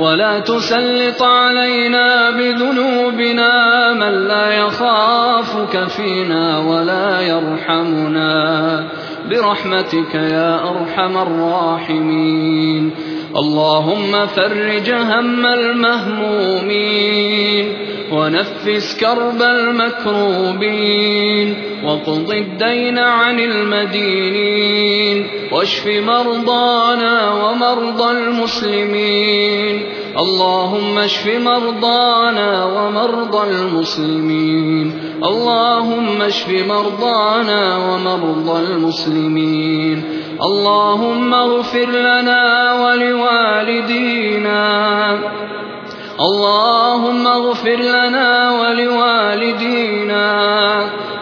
ولا تسلط علينا بذنوبنا من لا يخافك فينا ولا يرحمنا. برحمتك يا أرحم الراحمين. اللهم فرج هم المهمومين. ونفس كرب المكروبين وقض الدين عن المدينين واشف مرضانا ومرضى المسلمين اللهم اشف مرضانا ومرضى المسلمين اللهم اشف مرضانا ومرضى المسلمين اللهم اغفر لنا ولوالدينا اللهم اغفر لنا ولوالدينا.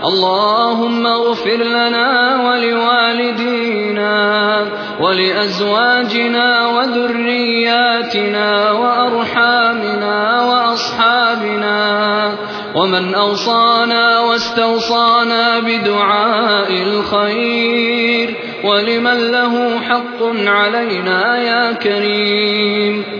اللهم اغفر لنا ولوالدينا. ولأزواجنا وذرياتنا وأرحامنا وأصحابنا. ومن أوصانا واستوصانا بدعاء الخير. ولمن له حق علينا يا كريم.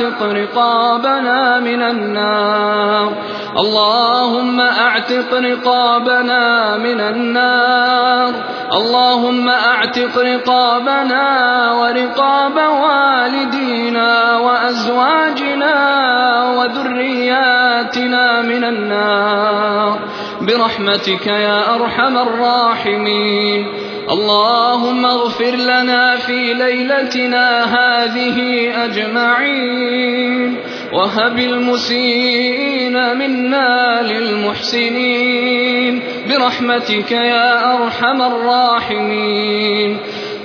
واعتق رقابنا من النار. اللهم أعتق رقابنا من النار. اللهم أعتق رقابنا ورقاب والدينا وأزواجنا وذرياتنا من النار. برحمتك يا أرحم الراحمين. اللهم اغفر لنا في ليلتنا هذه أجمعين. وهب المسيئين منا للمحسنين. برحمتك يا أرحم الراحمين.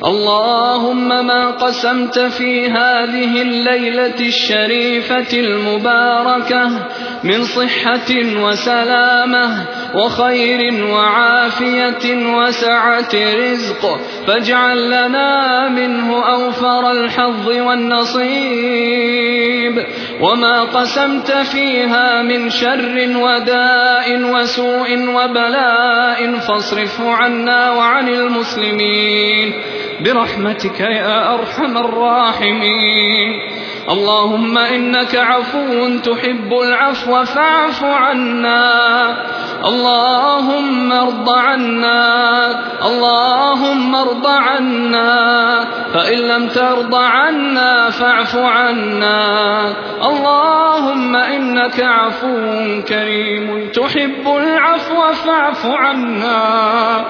اللهم ما قسمت في هذه الليلة الشريفة المباركة من صحة وسلامة وخير وعافية وسعة رزق فاجعل لنا منه أوفر الحظ والنصيب وما قسمت فيها من شر وداء وسوء وبلاء فاصرفه عنا وعن المسلمين برحمتك يا أرحم الراحمين. اللهم إنك عفو تحب العفو فاعف عنا. اللهم ارض عنا. اللهم ارض عنا. فإن لم ترض عنا فاعف عنا. اللهم إنك عفو كريم تحب العفو فاعف عنا.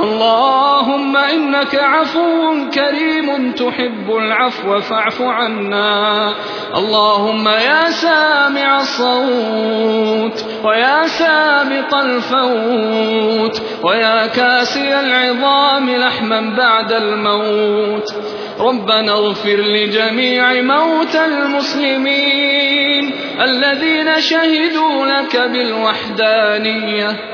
اللهم إنك عفو كريم تحب العفو فاعف عنا. اللهم يا سامع الصوت ويا سابق الفوت ويا كاسي العظام لحما بعد الموت. ربنا اغفر لجميع موتى المسلمين الذين شهدوا لك بالوحدانية.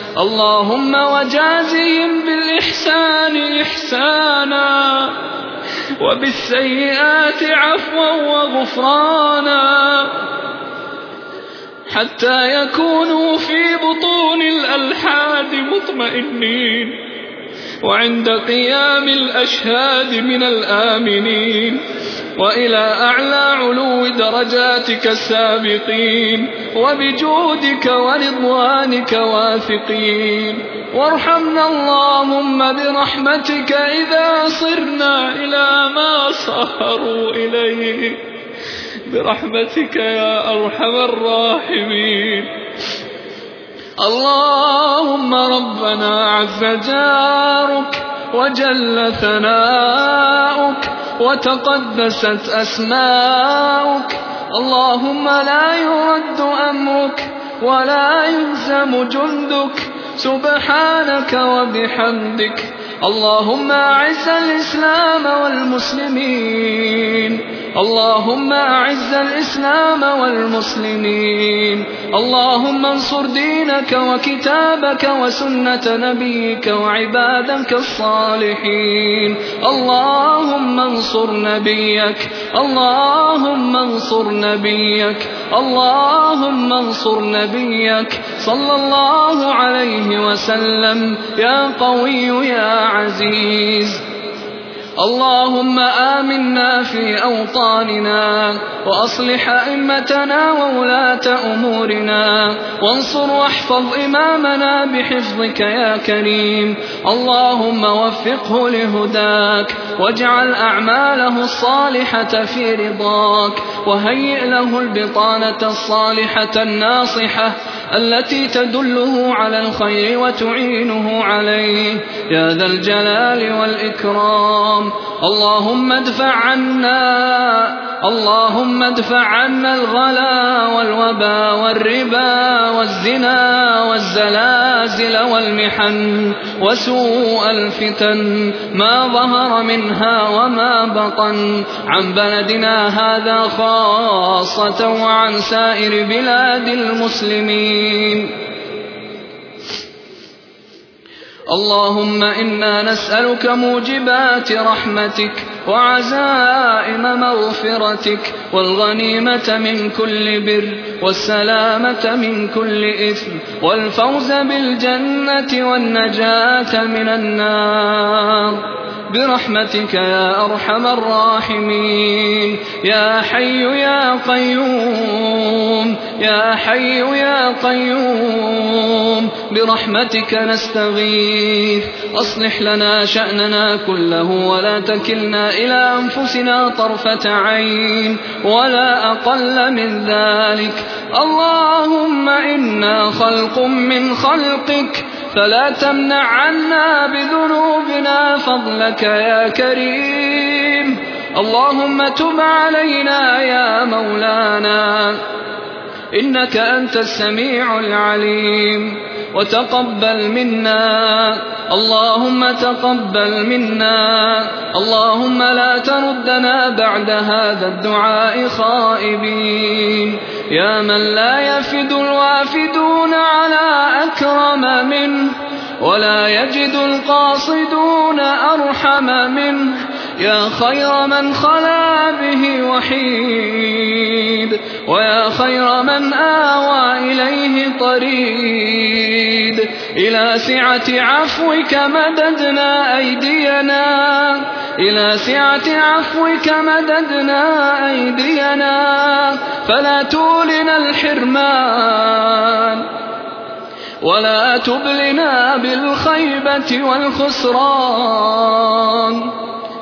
اللهم وجازهم بالإحسان إحسانا وبالسيئات عفوا وغفرانا حتى يكونوا في بطون الألحاد مطمئنين وعند قيام الأشهاد من الآمنين وإلى أعلى علو درجاتك السابقين وبجودك ورضوانك واثقين. وارحمنا اللهم برحمتك إذا صرنا إلى ما صاروا إليه. برحمتك يا أرحم الراحمين. اللهم ربنا عز جارك وجل ثناؤك وتقدست أسماؤك. اللهم لا يرد أمرك ولا يهزم جندك. سبحانك وبحمدك. اللهم أعز الإسلام والمسلمين. اللهم أعز الإسلام والمسلمين. اللهم انصر دينك وكتابك وسنة نبيك وعبادك الصالحين. اللهم انصر نبيك. اللهم انصر نبيك. اللهم انصر نبيك. صلى الله عليه وسلم. يا قوي يا عزيز. اللهم آمنا في أوطاننا وأصلح أئمتنا وولاة أمورنا وانصر واحفظ إمامنا بحفظك يا كريم اللهم وفقه لهداك واجعل أعماله الصالحة في رضاك وهيئ له البطانة الصالحة الناصحة التي تدله على الخير وتعينه عليه. يا ذا الجلال والإكرام. اللهم ادفع عنا اللهم ادفع عنا الغلا والوبا والربا والزنا والزلازل والمحن وسوء الفتن. ما ظهر منها وما بطن. عن بلدنا هذا خاصة وعن سائر بلاد المسلمين. اللهم إنا نسألك موجبات رحمتك وعزائم مغفرتك والغنيمة من كل بر والسلامة من كل إثم والفوز بالجنة والنجاة من النار. برحمتك يا أرحم الراحمين. يا حي يا قيوم يا حي يا قيوم برحمتك نستغيث. أصلح لنا شأننا كله ولا تكلنا إلى أنفسنا طرفة عين ولا أقل من ذلك. اللهم إنا خلق من خلقك فلا تمنع عنا بذنوبنا فضلك يا كريم. اللهم تب علينا يا مولانا. إنك أنت السميع العليم. وتقبل منا. اللهم تقبل منا. اللهم لا تردنا بعد هذا الدعاء خائبين. يا من لا يفد الوافدون على أكرم منه ولا يجد القاصدون أرحم منه. يا خير من خلا به وحيد ويا خير من آوى إليه طريد. إلى سعة عفوك مددنا أيدينا إلى سعة عفوك مددنا أيدينا. فلا تولنا الحرمان ولا تبلنا بالخيبة والخسران.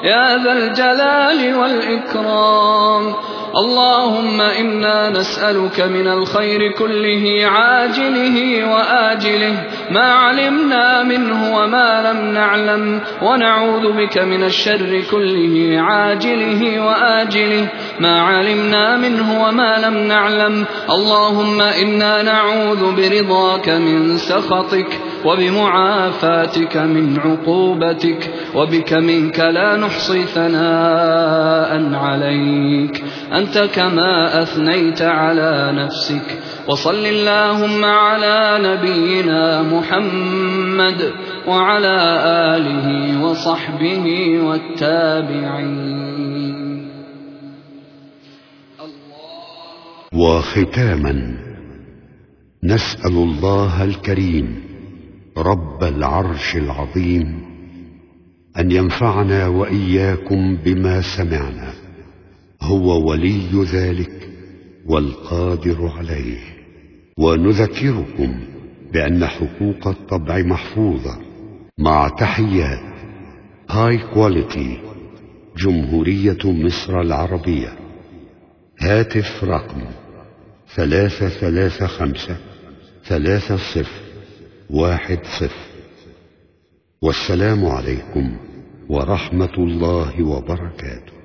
يا ذا الجلال والإكرام. اللهم إنا نسألك من الخير كله عاجله وآجله. ما علمنا منه وما لم نعلم. ونعوذ بك من الشر كله عاجله وآجله. ما علمنا منه وما لم نعلم. اللهم إنا نعوذ برضاك من سخطك. وبمعافاتك من عقوبتك وبك منك لا نحصي ثناء عليك. أنت كما أثنيت على نفسك. وصل اللهم على نبينا محمد وعلى آله وصحبه والتابعين. وختاما نسأل الله الكريم رب العرش العظيم أن ينفعنا وإياكم بما سمعنا. هو ولي ذلك والقادر عليه. ونذكركم بأن حقوق الطبع محفوظة مع تحيات هاي كواليتي جمهورية مصر العربية. هاتف رقم ثلاثة ثلاثة خمسة ثلاثة صفر واحد صفر. والسلام عليكم ورحمة الله وبركاته.